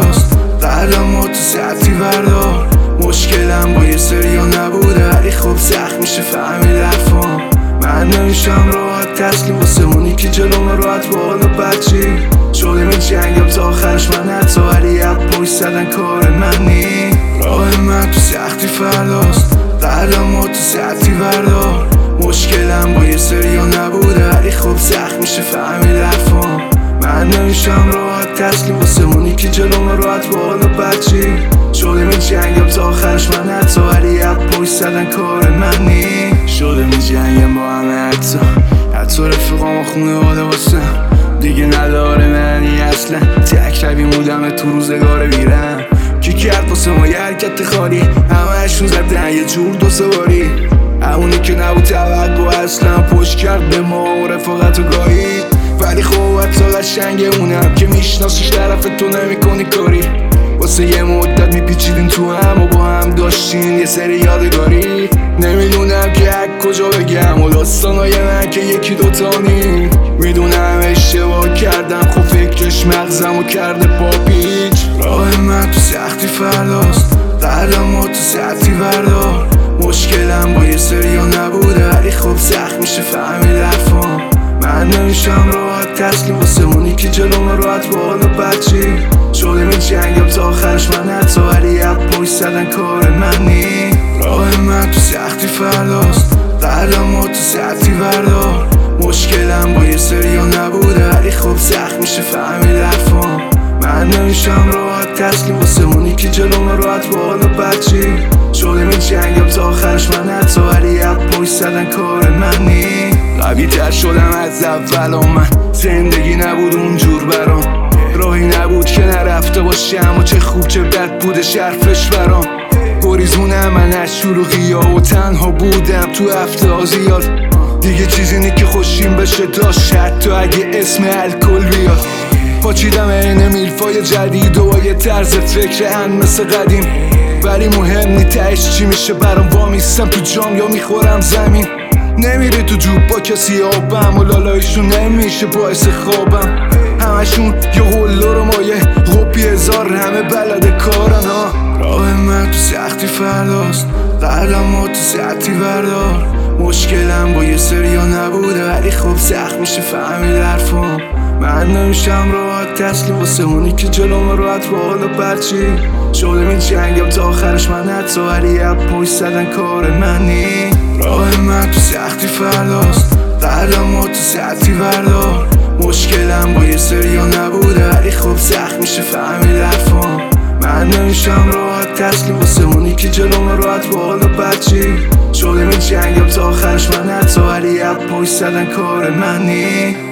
کجاست قلم تو سطری بردار. مشکلم با یه سریا نبوده. ای خب سخت میشه فهمید حرفام. من نمیشم راحت تسلیم واسه اونی که جلو من راحت با حالا بچی. شده من جنگم تا آخرش من حتا ولی بوی سدن کار من راه من تو سختی فرداست. قلم تو سطری بردار. مشکلم با یه سریا نبوده. ای خب سخت میشه فهمید حرفام. من نمیشم راحت تسلیم واسه که جلو من راحت با حال بچی. شده می جنگم تا آخرش من حتی ولی پشت زدن کار من نی شده می جنگم با همه حتی. حتی رفیقام و خونه واده واسه دیگه نداره معنی اصلا. تک روی مودم تو روزگار بیرم. کی کرد واسه ما یه حرکت خالی. همهشون زدن یه جور دو سواری. همونی که نبود توقع اصلا پشت کرد به ما و رفاقت و گاهی. ولی خب حتی قشنگ اونم که میشناسیش طرف تو نمی‌کنی کاری. واسه یه مدت میپیچیدین تو هم و با هم داشتین یه سری یادگاری. نمی‌دونم که از کجا بگم و داستانای من که یکی دوتا نی می‌دونم اشتباه کردم خب فکرش مغزم و کرده پاپیچ راه من تو سختی فرداست قدم تو سختی بردار. مشکلم با یه سریا نبوده ولی خب سخت. با حال بچی. شده می جنگم تا آخرش من حتی اب پشت زدن کار من نی راه من تو سختی فرداست. قدم تو سختی بردار. مشکلم با یه سریا نبوده. ولی خب سخت میشه فهمید حرفام. من نمیشم راحت تسلیم واسه اونی که جلو من راحت با بچی. شده می جنگم تا آخرش من حتی اب پشت زدن کار من نی قوی تر شدم از اول و من زندگی نبود اونجور برام. راهی نبود که نرفته باشم و چه خوب چه بد بوده شرفش برام. گریزونم من از شروعی ها و تنها بودم تو هفته زیاد دیگه چیزی نی که خوشیم بشه داشت حتی اگه اسم الکل بیاد. پاچیدم این میلفای جدید و با یه طرز فکر ان مثل قدیم. ولی مهم نی چی میشه برام وامیستم تو جام یا می‌خورم زمین. نمیره تو جوب با کسی آبم و لالایشون نمیشه باعث خوابم. همشون یه قلو رو مایه غپی هزار همه بلد کارن ها. راه من تو سختی فرداست قدم و تو سختی بردار. مشکلم با یه سریا نبوده ولی خب سخت میشه فهمید حرفام. من نمیشم راحت تسلیم واسه اونی که جلو من راحت با حال بچی شده می جنگم تا آخرش من حتی ولی پشت زدن کار من نی راه من تو سختی فرداست قدم تو سختی بردار. مشکلم با یه سریا نبوده ولی خب سخت میشه فهمید حرفام. من نمیشم راحت تسلیم واسه اونی که جلو من راحت با حال بچی. شده می جنگم تا آخرش من حتی اب پشت زدن کار من نی